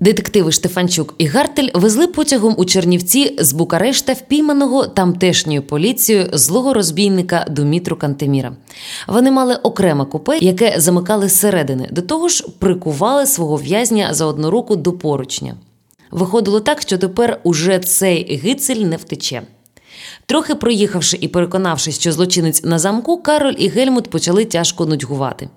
Детективи Штефанчук і Гартель везли потягом у Чернівці з Букарешта впійманого тамтешньою поліцією злого розбійника Думітру Кантеміра. Вони мали окреме купе, яке замикали зсередини, до того ж прикували свого в'язня за одну руку до поручня. Виходило так, що тепер уже цей гицель не втече. Трохи проїхавши і переконавшись, що злочинець на замку, Кароль і Гельмут почали тяжко нудьгувати.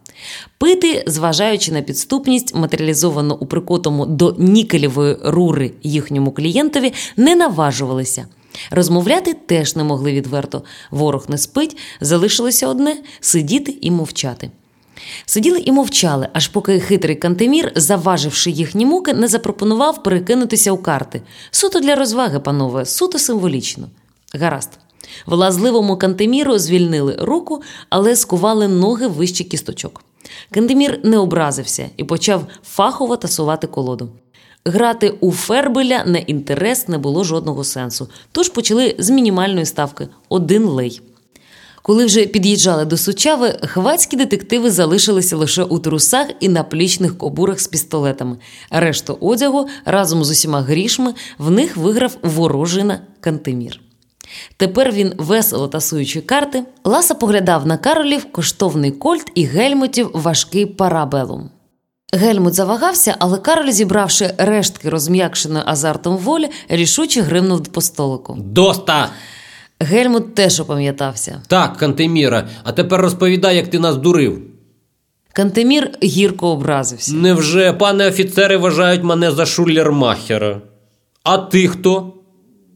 Пити, зважаючи на підступність, матеріалізовану у прикотому до нікелевої рури їхньому клієнтові, не наважувалися. Розмовляти теж не могли відверто. Ворог не спить, залишилося одне сидіти і мовчати. Сиділи і мовчали, аж поки хитрий Кантемір, заваживши їхні муки, не запропонував перекинутися у карти. Суто для розваги, панове, суто символічно. Гаразд. Влазливому Кантеміру звільнили руку, але скували ноги вище кісточок. Кантемір не образився і почав фахово тасувати колоду. Грати у Фербеля на інтерес не було жодного сенсу, тож почали з мінімальної ставки один лей. Коли вже під'їжджали до Сучави, хвацькі детективи залишилися лише у трусах і на плічних кобурах з пістолетами. Решту одягу разом з усіма грішми в них виграв ворожина Кантемір. Тепер він, весело тасуючи карти, ласа поглядав на Каролів коштовний кольт і гельмутів важкий парабелум. Гельмут завагався, але Кароль, зібравши рештки розм'якшеної азартом волі, рішуче гримнув по столику. Доста! Гельмут теж опам'ятався. Так, Кантеміра, а тепер розповідай, як ти нас дурив. Кантемір гірко образився. Невже пане офіцери вважають мене за шулермахера? А ти хто?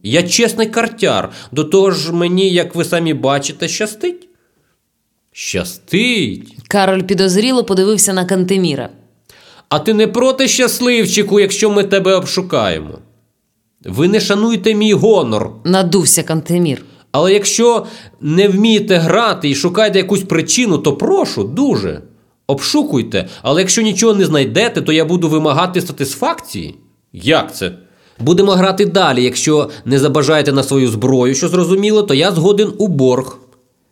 Я чесний картяр, до того ж мені, як ви самі бачите, щастить. Щастить. Кароль підозріло подивився на Кантеміра. А ти не проти щасливчику, якщо ми тебе обшукаємо. Ви не шануєте мій гонор. Надувся Кантемір. Але якщо не вмієте грати і шукаєте якусь причину, то прошу, дуже. Обшукуйте, але якщо нічого не знайдете, то я буду вимагати сатисфакції. Як це? Будемо грати далі. Якщо не забажаєте на свою зброю, що зрозуміло, то я згоден у борг.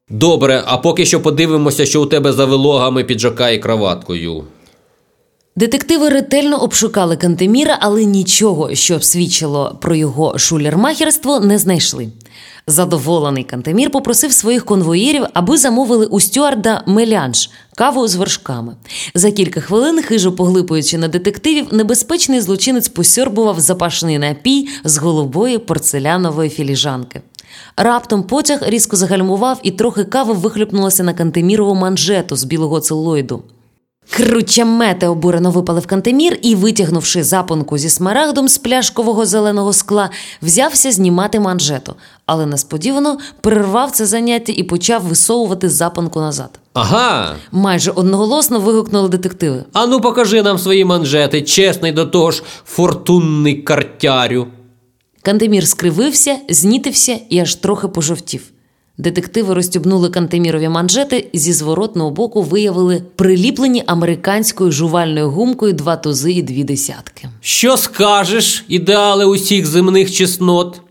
Добре, а поки що подивимося, що у тебе за вилогами піджака і краваткою. Детективи ретельно обшукали Кантеміра, але нічого, що свідчило про його шулермахерство, не знайшли. Задоволений Кантемір попросив своїх конвоїрів, аби замовили у стюарда мелянж каву з вершками. За кілька хвилин, хижо поглипуючи на детективів, небезпечний злочинець посьорбував запашний напій з голубої порцелянової філіжанки. Раптом потяг різко загальмував, і трохи кави вихлюпнулося на кантемірову манжету з білого целлоїду. Круча мете обурено випалив Кантемір і, витягнувши запонку зі смарагдом з пляшкового зеленого скла, взявся знімати манжету, але несподівано перервав це заняття і почав висовувати запонку назад. Ага. Майже одноголосно вигукнули детективи. Ану, покажи нам свої манжети, чесний до того ж фортунний картярю. Кантемір скривився, знітився і аж трохи пожовтів. Детективи розтібнули кантемірові манжети зі зворотного боку виявили приліплені американською жувальною гумкою два тузи і дві десятки. Що скажеш, ідеали усіх земних чеснот?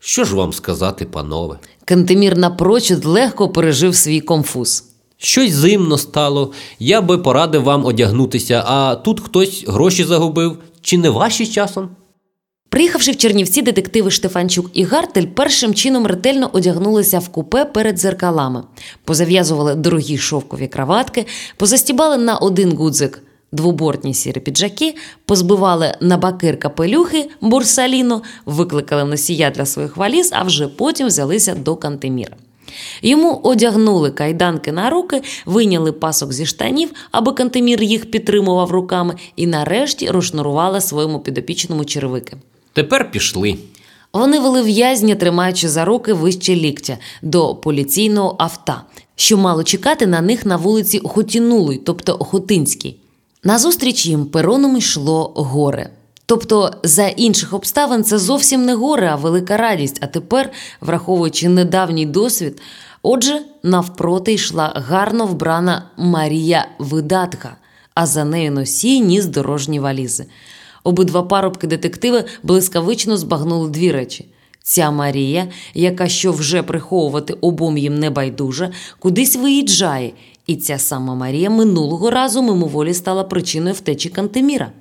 Що ж вам сказати, панове? Кантемір напрочуд легко пережив свій конфуз. Щось зимно стало, я би порадив вам одягнутися, а тут хтось гроші загубив, чи не ваші часом? Приїхавши в Чернівці, детективи Штефанчук і Гартель першим чином ретельно одягнулися в купе перед зеркалами, позав'язували дорогі шовкові краватки, позастібали на один гудзик двобортні сірі піджаки, позбивали на бакир капелюхи бурсаліно, викликали носія для своїх валіз, а вже потім взялися до Кантеміра. Йому одягнули кайданки на руки, вийняли пасок зі штанів, аби Кантемір їх підтримував руками, і нарешті розшнурували своєму підопічному червики. Тепер пішли. Вони вели в'язня, тримаючи за руки вище ліктя до поліційного авто, що мало чекати на них на вулиці Хотінулий, тобто Охотинській. Назустріч їм пероном йшло горе. Тобто, за інших обставин це зовсім не горе, а велика радість. А тепер, враховуючи недавній досвід, отже, навпроти йшла гарно вбрана Марія Видатка, а за нею носій ніс дорожні валізи. Обидва парубки детективи блискавично збагнули дві речі. Ця Марія, яка що вже приховувати обом їм не байдужа, кудись виїжджає, і ця сама Марія минулого разу мимоволі стала причиною втечі Кантеміра.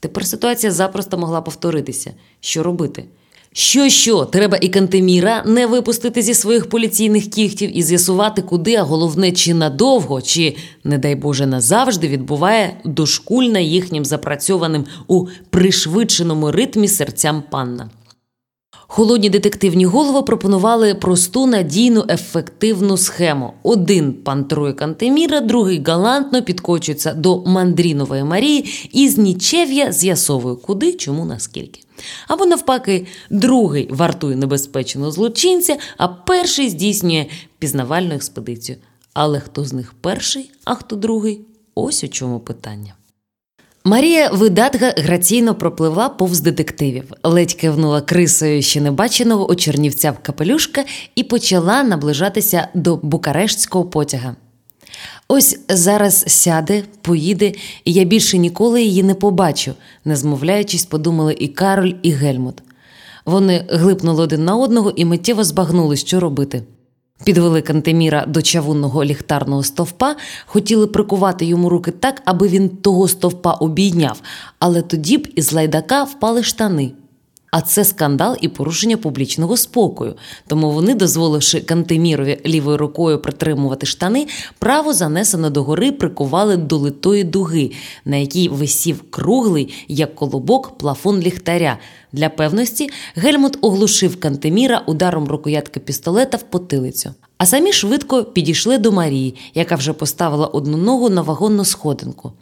Тепер ситуація запросто могла повторитися. Що робити? Що, що, треба і Кантеміра не випустити зі своїх поліційних кігтів і з'ясувати, куди, а головне, чи надовго, чи, не дай Боже, назавжди відбуває дошкульна їхнім запрацьованим у пришвидшеному ритмі серцям панна. Холодні детективні голови пропонували просту, надійну, ефективну схему. Один пантрує Кантеміра, другий галантно підкочується до мандрінової Марії і з нічев'я з'ясовує, куди, чому, наскільки. Або навпаки, другий вартує небезпечного злочинця, а перший здійснює пізнавальну експедицію. Але хто з них перший, а хто другий ось у чому питання. Марія Видатга граційно пропливла повз детективів, ледь кивнула крисою ще небаченого у Чернівця в капелюшка і почала наближатися до букарештського потяга. Ось зараз сяде, поїде, і я більше ніколи її не побачу, не змовляючись, подумали і Кароль, і Гельмут. Вони глипнули один на одного і миттєво збагнули, що робити. Підвели Кантеміра до чавунного ліхтарного стовпа, хотіли прикувати йому руки так, аби він того стовпа обійняв, але тоді б із лайдака впали штани. А це скандал і порушення публічного спокою. Тому вони, дозволивши Кантемірові лівою рукою притримувати штани, право занесено до гори прикували до литої дуги, на якій висів круглий, як колобок, плафон ліхтаря. Для певності Гельмут оглушив Кантеміра ударом рукоятки пістолета в потилицю. А самі швидко підійшли до Марії, яка вже поставила одну ногу на вагонну сходинку.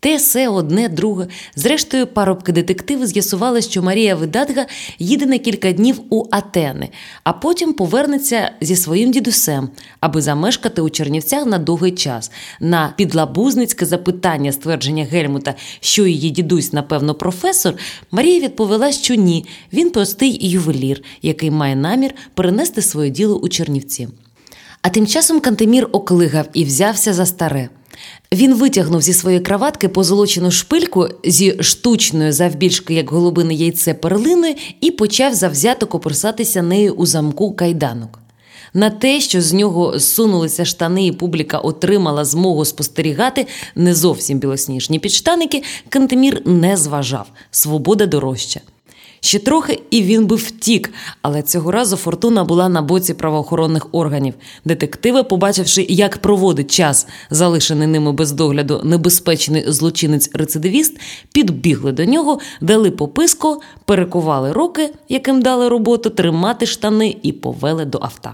Те, се, одне, друге. Зрештою, парубки детективи з'ясували, що Марія Видатга їде на кілька днів у Атени, а потім повернеться зі своїм дідусем, аби замешкати у Чернівцях на довгий час. На підлабузницьке запитання ствердження Гельмута, що її дідусь, напевно, професор, Марія відповіла, що ні. Він простий ювелір, який має намір перенести своє діло у Чернівці. А тим часом Кантемір оклигав і взявся за старе. Він витягнув зі своєї краватки позолочену шпильку зі штучною, завбільшки як голубине яйце перлиною, і почав завзято копирсатися нею у замку кайданок. На те, що з нього зсунулися штани, і публіка отримала змогу спостерігати не зовсім білосніжні підштаники, Кантемір не зважав свобода дорожча. Ще трохи і він би втік, але цього разу фортуна була на боці правоохоронних органів. Детективи, побачивши, як проводить час, залишений ними без догляду небезпечний злочинець-рецидивіст, підбігли до нього, дали пописку, перекували руки, яким дали роботу, тримати штани і повели до авто.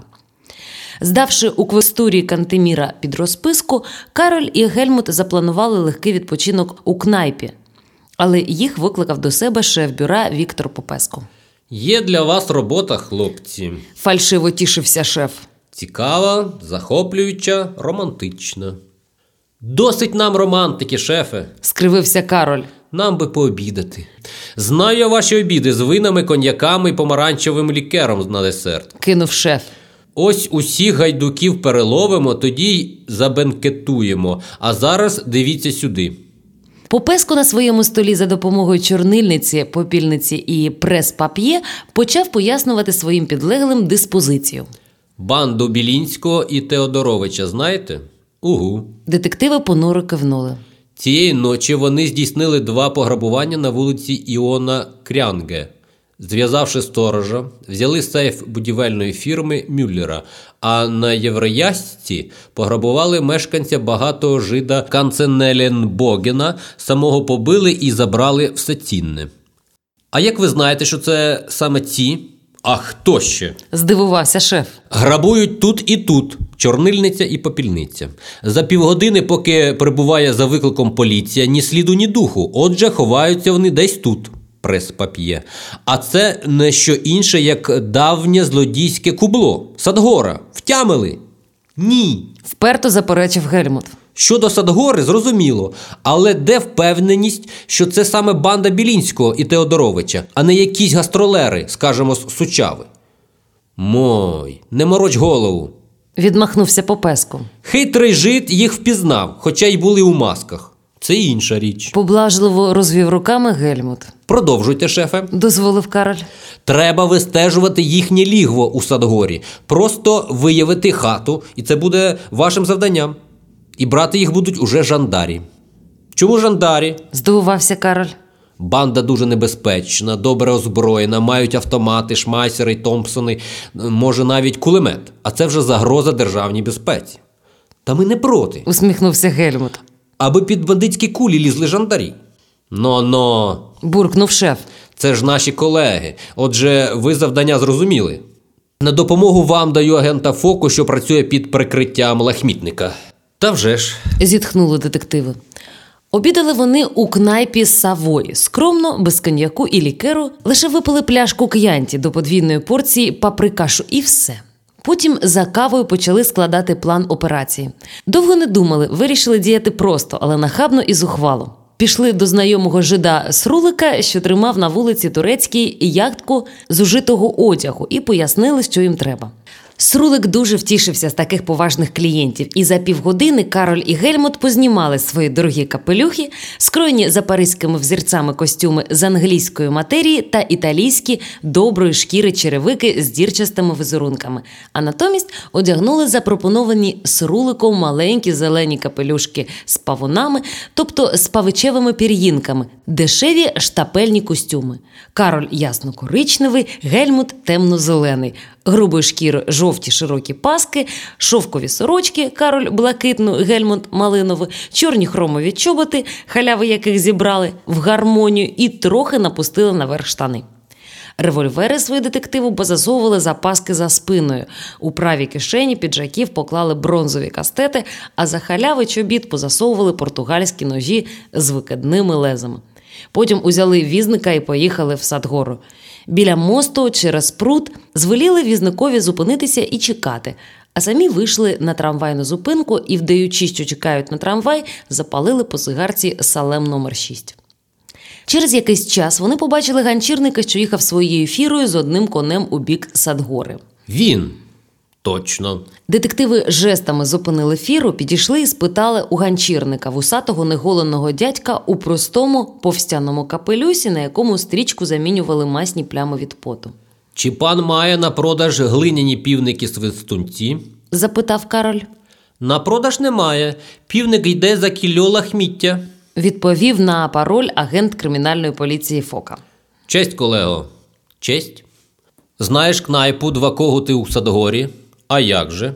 Здавши у квестурі Кантеміра під розписку, Кароль і Гельмут запланували легкий відпочинок у кнайпі але їх викликав до себе шеф бюра Віктор Попеско. Є для вас робота, хлопці. Фальшиво тішився шеф. Цікава, захоплююча, романтична. Досить нам романтики, шефе. скривився Кароль. Нам би пообідати. Знаю я ваші обіди з винами, коньяками і помаранчевим лікером на десерт. Кинув шеф. Ось усіх гайдуків переловимо, тоді й забенкетуємо. А зараз дивіться сюди. Попеско на своєму столі за допомогою чорнильниці, попільниці і прес-пап'є почав пояснювати своїм підлеглим диспозицію. Банду Білінського і Теодоровича знаєте? Угу. Детективи понуро кивнули. Цієї ночі вони здійснили два пограбування на вулиці Іона Крянге. Зв'язавши сторожа, взяли сейф будівельної фірми Мюллера, а на Євроясці пограбували мешканця багатого жида Канценеленбогена, самого побили і забрали все цінне. А як ви знаєте, що це саме ці? А хто ще? здивувався шеф. Грабують тут і тут, чорнильниця і попільниця. За півгодини, поки прибуває за викликом поліція, ні сліду, ні духу. Отже, ховаються вони десь тут прес-пап'є. А це не що інше, як давнє злодійське кубло. Садгора. Втямили? Ні. Вперто заперечив Гельмут. Щодо Садгори, зрозуміло, але де впевненість, що це саме банда Білінського і Теодоровича, а не якісь гастролери, скажімо, з Сучави? Мой, не мороч голову. Відмахнувся Попеску. Хитрий жит їх впізнав, хоча й були у масках. Це інша річ. Поблажливо розвів руками Гельмут. Продовжуйте, шефе. Дозволив Кароль. Треба вистежувати їхнє лігво у Садгорі, просто виявити хату, і це буде вашим завданням. І брати їх будуть уже жандарі. Чому жандарі? Здивувався Кароль. Банда дуже небезпечна, добре озброєна, мають автомати, шмайсери, Томпсони, може навіть кулемет. А це вже загроза державній безпеці. Та ми не проти, усміхнувся Гельмут. Аби під бандитські кулі лізли жандарі. Но-но, Буркнув шеф. це ж наші колеги. Отже, ви завдання зрозуміли. На допомогу вам даю агента Фоку, що працює під прикриттям лахмітника. Та вже ж. зітхнули детективи. Обідали вони у кнайпі Савої, скромно, без коньяку і лікеру, лише випили пляшку к'янті до подвійної порції паприкашу і все. Потім за кавою почали складати план операції. Довго не думали, вирішили діяти просто, але нахабно і зухвало. Пішли до знайомого жида Срулика, що тримав на вулиці Турецькій яхтку з ужитого одягу, і пояснили, що їм треба. Срулик дуже втішився з таких поважних клієнтів, і за півгодини Кароль і Гельмут познімали свої дорогі капелюхи, скроєні за паризькими взірцями костюми з англійської матерії та італійські доброї шкіри черевики з дірчастими візерунками. А натомість одягнули запропоновані Сруликом маленькі зелені капелюшки з павунами, тобто з павичевими пір'їнками, дешеві штапельні костюми. Кароль ясно-коричневий, Гельмут темно-зелений грубої шкіри жовті широкі паски, шовкові сорочки, Кароль блакитну, Гельмут малиновий, чорні хромові чоботи, халяви яких зібрали в гармонію і трохи напустили наверх штани. Револьвери свої детективу позасовували за паски за спиною. У правій кишені піджаків поклали бронзові кастети, а за халяви чобіт позасовували португальські ножі з викидними лезами. Потім узяли візника і поїхали в Садгору. Біля мосту через пруд звеліли візникові зупинитися і чекати, а самі вийшли на трамвайну зупинку і, вдаючи, що чекають на трамвай, запалили по сигарці салем номер 6 Через якийсь час вони побачили ганчірника, що їхав своєю фірою з одним конем у бік Садгори. Він. Точно. Детективи жестами зупинили фіру, підійшли і спитали у ганчірника вусатого неголеного дядька у простому повстяному капелюсі, на якому стрічку замінювали масні плями від поту. Чи пан має на продаж глиняні півники свистунці? Запитав Кароль. На продаж немає. Півник йде за кільо лахміття. Відповів на пароль агент кримінальної поліції Фока. Честь, колего. Честь. Знаєш кнайпу два когути у Садгорі? А як же?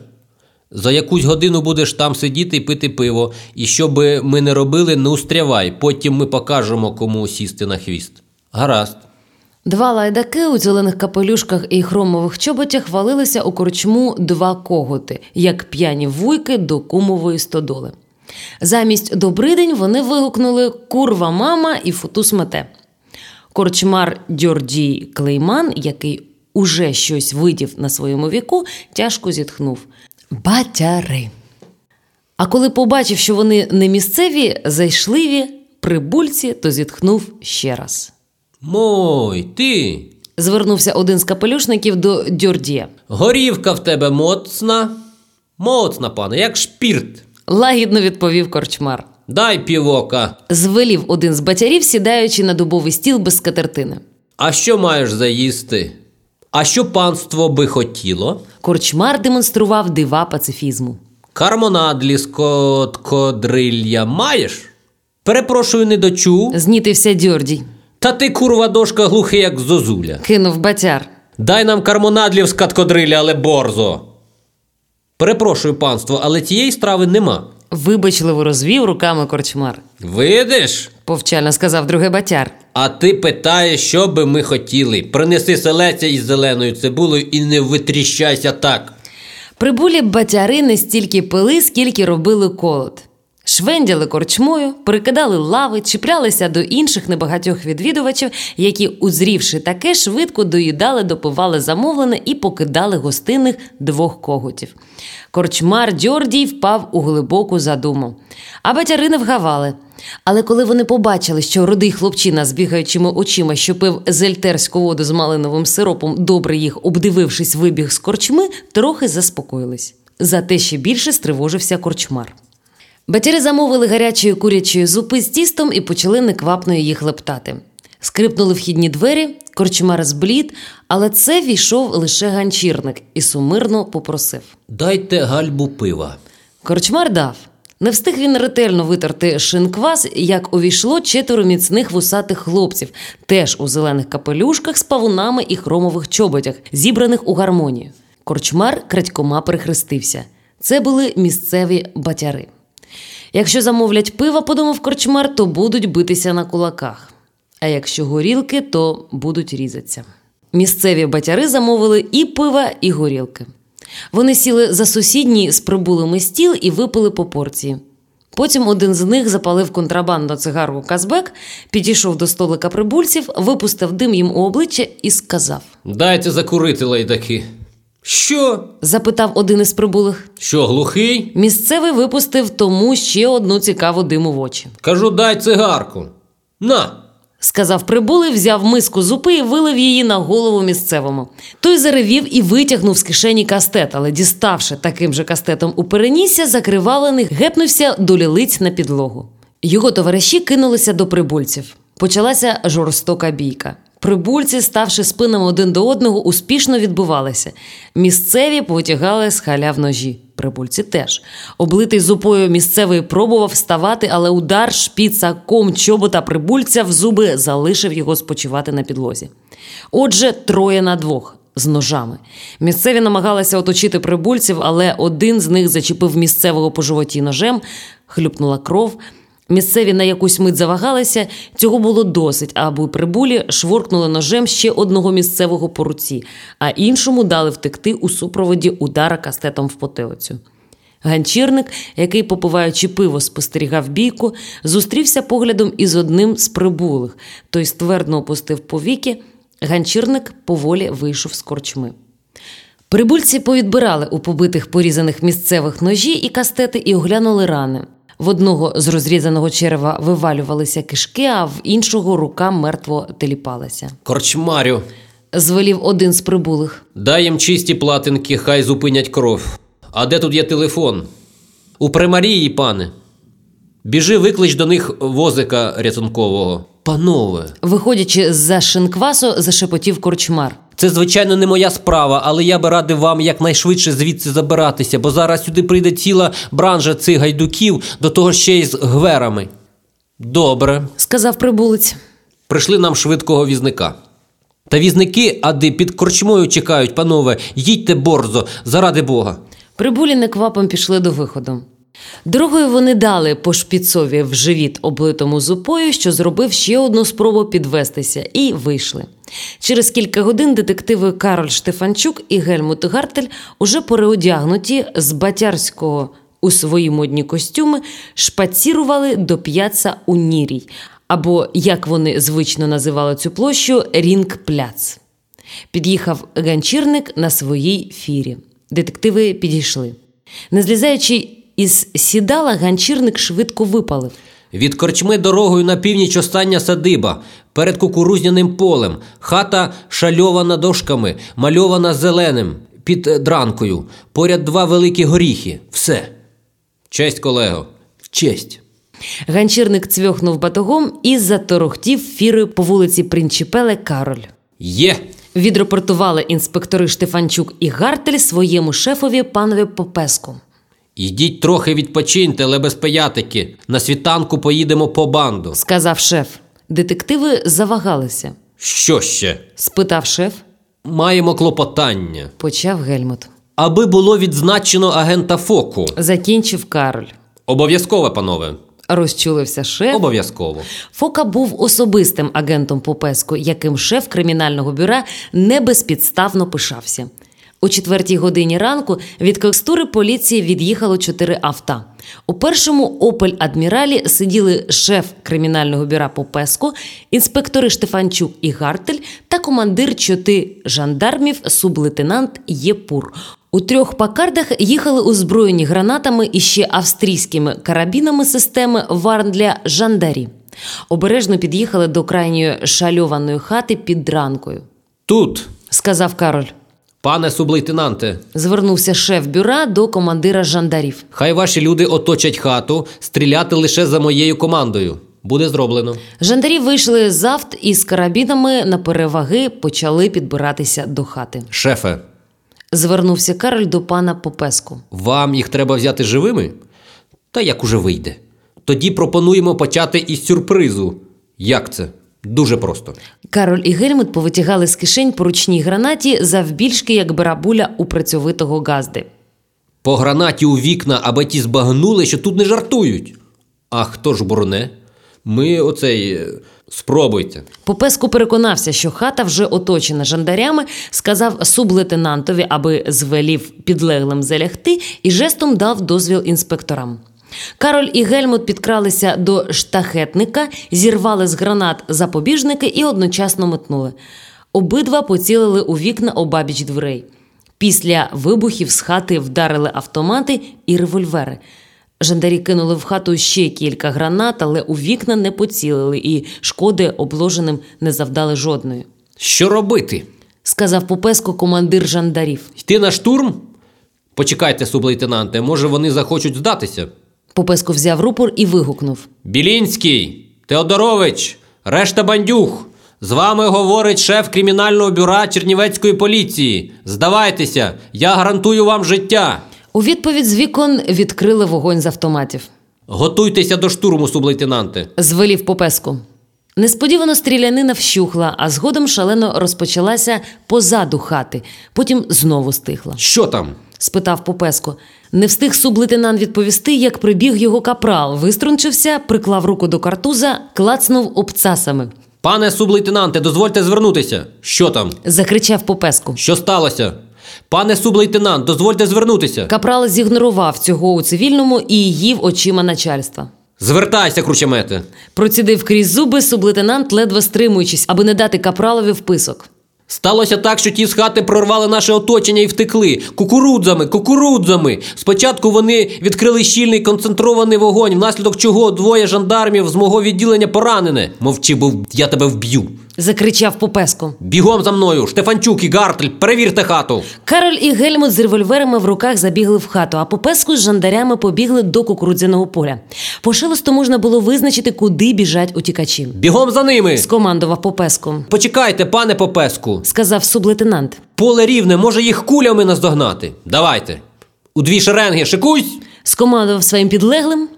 За якусь годину будеш там сидіти і пити пиво, і що би ми не робили, не устрявай, потім ми покажемо, кому сісти на хвіст. Гаразд. Два лайдаки у зелених капелюшках і хромових чоботях валилися у корчму два коготи, як п'яні вуйки до кумової стодоли. Замість добридень вони вигукнули Курва мама і футус мете. Корчмар Дьордій Клейман, який уже щось видів на своєму віку, тяжко зітхнув Батяри. А коли побачив, що вони не місцеві, зайшливі, прибульці, то зітхнув ще раз. Мой, ти. Звернувся один з капелюшників до Дьордія. Горівка в тебе моцна. Моцна, пане, як шпірт. Лагідно відповів корчмар. Дай півока. Звелів один з батярів, сідаючи на дубовий стіл без скатертини. А що маєш заїсти? А що панство би хотіло? Корчмар демонстрував дива пацифізму. Кармонад ліскоткодрилля маєш? Перепрошую, не дочув. Знітився Дьордій. Та ти, курва дошка, глухий, як зозуля. Кинув батяр. Дай нам кармонадлів з каткодрилля, але борзо. Перепрошую, панство, але тієї страви нема. Вибачливо розвів руками корчмар. Видиш? Повчально сказав другий батяр. А ти питаєш, що би ми хотіли. Принеси селеця із зеленою цибулею і не витріщайся так. Прибулі батяри не стільки пили, скільки робили колод. Швендяли корчмою, перекидали лави, чіплялися до інших небагатьох відвідувачів, які, узрівши таке, швидко доїдали, допивали замовлене і покидали гостинних двох когутів. Корчмар Дьордій впав у глибоку задуму. А батяри не вгавали. Але коли вони побачили, що рудий хлопчина з бігаючими очима, що пив зельтерську воду з малиновим сиропом, добре їх обдивившись, вибіг з корчми, трохи заспокоїлись. Зате ще більше стривожився корчмар. Батяри замовили гарячої курячої зупи з тістом і почали неквапно її хлептати. Скрипнули вхідні двері, корчмар зблід, але це війшов лише ганчірник і сумирно попросив. Дайте гальбу пива. Корчмар дав. Не встиг він ретельно витерти шинквас, як увійшло четверо міцних вусатих хлопців, теж у зелених капелюшках з павунами і хромових чоботях, зібраних у гармонію. Корчмар крадькома перехрестився. Це були місцеві батяри. Якщо замовлять пива, подумав корчмар, то будуть битися на кулаках. А якщо горілки, то будуть різатися. Місцеві батяри замовили і пива, і горілки. Вони сіли за сусідній з прибулими стіл і випили по порції. Потім один з них запалив контрабандну цигарку Казбек, підійшов до столика прибульців, випустив дим їм у обличчя і сказав: Дайте закурити, лайдаки. Що? запитав один із прибулих. Що, глухий? Місцевий випустив тому ще одну цікаву диму в очі. Кажу, дай цигарку. На. Сказав прибулий, взяв миску зупи і вилив її на голову місцевому. Той заревів і витягнув з кишені кастет, але, діставши таким же кастетом у перенісся, закривалений, гепнувся до лілиць на підлогу. Його товариші кинулися до прибульців. Почалася жорстока бійка. Прибульці, ставши спинами один до одного, успішно відбувалися. Місцеві потягали з халяв ножі. Прибульці теж. Облитий зупою місцевий пробував вставати, але удар шпіца ком чобота прибульця в зуби залишив його спочивати на підлозі. Отже, троє на двох. З ножами. Місцеві намагалися оточити прибульців, але один з них зачепив місцевого по животі ножем, хлюпнула кров. Місцеві на якусь мить завагалися, цього було досить, аби прибулі шворкнули ножем ще одного місцевого по руці, а іншому дали втекти у супроводі удара кастетом в потилицю. Ганчірник, який, попиваючи пиво, спостерігав бійку, зустрівся поглядом із одним з прибулих. Той ствердно опустив повіки. Ганчірник поволі вийшов з корчми. Прибульці повідбирали у побитих порізаних місцевих ножі і кастети і оглянули рани. В одного з розрізаного черева вивалювалися кишки, а в іншого рука мертво теліпалася. Корчмарю. Звелів один з прибулих. Дай їм чисті платинки, хай зупинять кров. А де тут є телефон? У примарії, пане. Біжи, виклич до них возика рятункового. Панове, Виходячи з-за шинквасу, зашепотів корчмар. Це звичайно не моя справа, але я би радив вам якнайшвидше звідси забиратися, бо зараз сюди прийде ціла бранжа цих гайдуків, до того ще й з гверами. Добре, Сказав прибулець. прийшли нам швидкого візника. Та візники, ади під корчмою чекають, панове, їдьте борзо, заради Бога. Прибулі неквапом пішли до виходу. Дорогою вони дали по шпіцові в живіт облитому зупою, що зробив ще одну спробу підвестися, і вийшли. Через кілька годин детективи Кароль Штефанчук і Гельмут Гартель, уже переодягнуті з батярського у свої модні костюми, шпацірували до п'яца у Нірій, або, як вони звично називали цю площу, Рінг-пляц. Під'їхав ганчірник на своїй фірі. Детективи підійшли. Не злізаючи із сідала, ганчірник швидко випалив. Від корчми дорогою на північ остання садиба, перед кукурузняним полем, хата шальована дошками, мальована зеленим, під е, дранкою, поряд два великі горіхи. Все. Честь, колего. Честь. Ганчірник цвьохнув батогом і заторохтів фірою по вулиці Принчіпеле Кароль. Є. Відрапортували інспектори Штефанчук і Гартель своєму шефові панові Попеску. Йдіть трохи відпочиньте, але без пиятики. На світанку поїдемо по банду. Сказав шеф. Детективи завагалися. Що ще? Спитав шеф, Маємо клопотання. почав Гельмут. Аби було відзначено агента Фоку. Закінчив Кароль. Обов'язково, панове. Розчулився шеф. Обов'язково. Фока був особистим агентом Попеску, яким шеф кримінального бюра не безпідставно пишався. У четвертій годині ранку від костури поліції від'їхало чотири авто. У першому Опель Адміралі сиділи шеф кримінального бюра Попеску, інспектори Штефанчук і Гартель та командир чоти жандармів сублейтенант Єпур. У трьох пакардах їхали озброєні гранатами і ще австрійськими карабінами системи Варн для жандарі. Обережно під'їхали до крайньої шальованої хати під ранкою. Тут, Сказав Кароль. Пане сублейтенанте, Звернувся шеф бюра до командира жандарів. хай ваші люди оточать хату, стріляти лише за моєю командою. Буде зроблено. Жандарі вийшли з авт і карабінами на переваги почали підбиратися до хати. Шефе, Звернувся Кароль до пана Попеску. вам їх треба взяти живими? Та як уже вийде. Тоді пропонуємо почати із сюрпризу. Як це? Дуже просто. Кароль і Гельмут повитягали з кишень по ручній гранаті завбільшки, як барабуля у працьовитого газди. По гранаті у вікна, аби ті збагнули, що тут не жартують. А хто ж бороне? Ми оцей. е, Спробуйте. Попеску переконався, що хата вже оточена жандарями, сказав сублейтенантові, аби звелів підлеглим залягти, і жестом дав дозвіл інспекторам. Кароль і Гельмут підкралися до штахетника, зірвали з гранат запобіжники і одночасно метнули. Обидва поцілили у вікна обабіч дверей. Після вибухів з хати вдарили автомати і револьвери. Жандарі кинули в хату ще кілька гранат, але у вікна не поцілили, і шкоди обложеним не завдали жодної. Що робити? Сказав Попеско командир жандарів. Йти на штурм? Почекайте, сублейтенанте, може вони захочуть здатися. Попеско взяв рупор і вигукнув. Білінський, Теодорович, решта бандюг. З вами говорить шеф кримінального бюра Чернівецької поліції. Здавайтеся, я гарантую вам життя. У відповідь з вікон відкрили вогонь з автоматів. Готуйтеся до штурму, сублейтенанте. Звелів Попеску. Несподівано стрілянина вщухла, а згодом шалено розпочалася позаду хати, потім знову стихла. Що там? Спитав Попеско. Не встиг сублейтенант відповісти, як прибіг його капрал, виструнчився, приклав руку до картуза, клацнув обцасами. Пане сублейтенанте, дозвольте звернутися. Що там? Закричав Попеску. Що сталося? Пане сублейтенант, дозвольте звернутися. Капрал зігнорував цього у цивільному і їв очима начальства. Звертайся, кручемете. Процідив крізь зуби сублейтенант, ледве стримуючись, аби не дати капралові вписок. Сталося так, що ті з хати прорвали наше оточення і втекли. Кукурудзами, кукурудзами. Спочатку вони відкрили щільний концентрований вогонь, внаслідок чого двоє жандармів з мого відділення поранене. Мовчи, бо я тебе вб'ю. Закричав Попеско. Бігом за мною, Штефанчук і Гартель, перевірте хату. Кароль і Гельмут з револьверами в руках забігли в хату, а Попеску з жандарями побігли до кукурудзяного поля. По шелесту можна було визначити, куди біжать утікачі. Бігом за ними. Скомандував Попеску. Почекайте, пане Попеску. Сказав сублейтенант. Поле рівне, може їх кулями наздогнати. Давайте. У дві шеренги шикусь. Скомандував своїм підлеглим.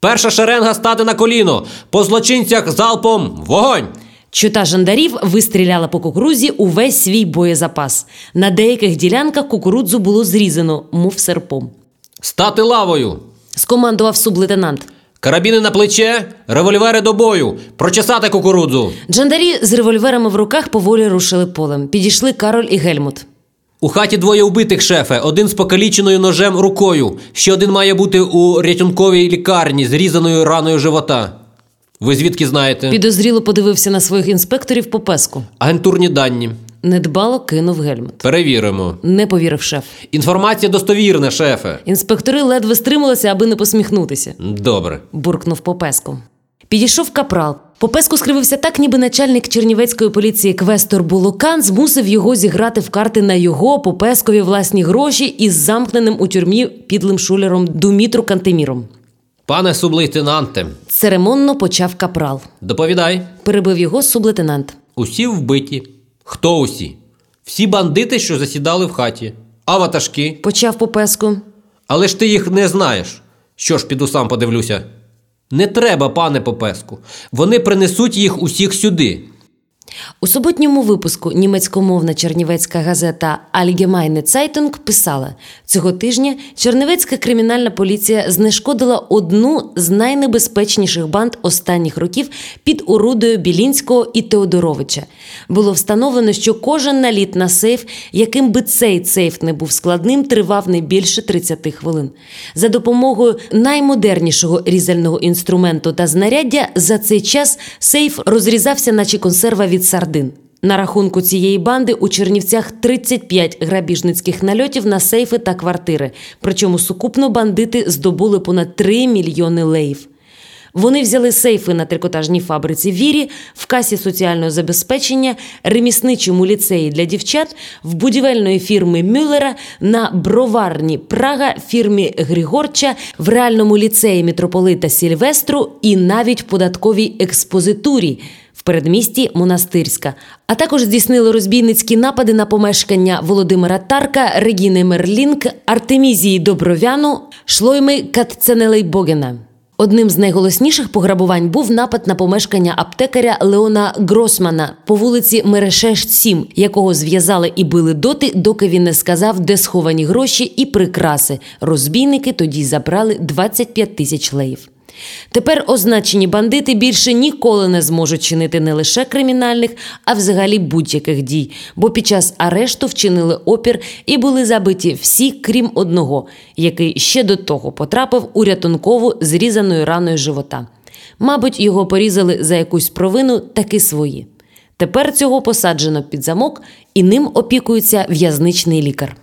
Перша шеренга стати на коліно. По злочинцях залпом вогонь. Чота жандарів вистріляла по кукурудзі увесь свій боєзапас. На деяких ділянках кукурудзу було зрізано, мов серпом. Стати лавою. Скомандував сублейтенант. Карабіни на плече, револьвери до бою, прочесати кукурудзу. Джандарі з револьверами в руках поволі рушили полем. Підійшли Кароль і Гельмут. У хаті двоє вбитих, шефе, один з покаліченою ножем рукою, ще один має бути у рятунковій лікарні з різаною раною живота. Ви звідки знаєте? Підозріло подивився на своїх інспекторів по песку. Агентурні дані. Недбало кинув Гельмут. Перевіримо. Не повірив шеф. Інформація достовірна, шефе. Інспектори ледве стрималися, аби не посміхнутися. Добре. буркнув Попеску. Підійшов капрал. Попеску скривився так, ніби начальник чернівецької поліції Квестор Булокан змусив його зіграти в карти на його попескові власні гроші із замкненим у тюрмі підлим шулером Думітру Кантеміром. Пане сублейтенанте, Церемонно почав капрал. доповідай. Перебив його сублейтенант. Усі вбиті. Хто усі? Всі бандити, що засідали в хаті. А ватажки. Почав Попеску. Але ж ти їх не знаєш. Що ж, піду сам подивлюся. Не треба, пане Попеску. Вони принесуть їх усіх сюди. У суботньому випуску німецькомовна чернівецька газета Allgemeine Zeitung писала цього тижня Чернівецька кримінальна поліція знешкодила одну з найнебезпечніших банд останніх років під орудою Білінського і Теодоровича. Було встановлено, що кожен наліт на сейф, яким би цей сейф не був складним, тривав не більше 30 хвилин. За допомогою наймодернішого різального інструменту та знаряддя за цей час сейф розрізався, наче консерва від сардин. На рахунку цієї банди у Чернівцях 35 грабіжницьких нальотів на сейфи та квартири. Причому сукупно бандити здобули понад 3 мільйони леїв. Вони взяли сейфи на трикотажній фабриці Вірі, в касі соціального забезпечення, ремісничому ліцеї для дівчат, в будівельної фірми Мюллера, на броварні Прага фірмі Григорча, в реальному ліцеї митрополита Сільвестру і навіть податковій експозитурі. В передмісті Монастирська, а також здійснили розбійницькі напади на помешкання Володимира Тарка, Регіни Мерлінк, Артемізії Добровяну, Шлойми Катценелейбогена. Одним з найголосніших пограбувань був напад на помешкання аптекаря Леона Гросмана по вулиці Мерешеш 7, якого зв'язали і били доти, доки він не сказав, де сховані гроші і прикраси. Розбійники тоді забрали 25 тисяч леїв. Тепер означені бандити більше ніколи не зможуть чинити не лише кримінальних, а взагалі будь-яких дій, бо під час арешту вчинили опір і були забиті всі, крім одного, який ще до того потрапив у рятункову зрізаною раною живота. Мабуть, його порізали за якусь провину таки свої. Тепер цього посаджено під замок, і ним опікується в'язничний лікар.